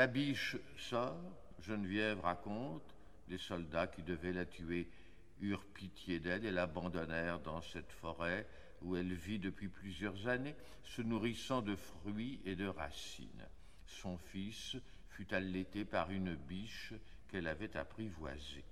La biche sort, Geneviève raconte, les soldats qui devaient la tuer eurent pitié d'elle et l'abandonnèrent dans cette forêt où elle vit depuis plusieurs années, se nourrissant de fruits et de racines. Son fils fut allaité par une biche qu'elle avait apprivoisée.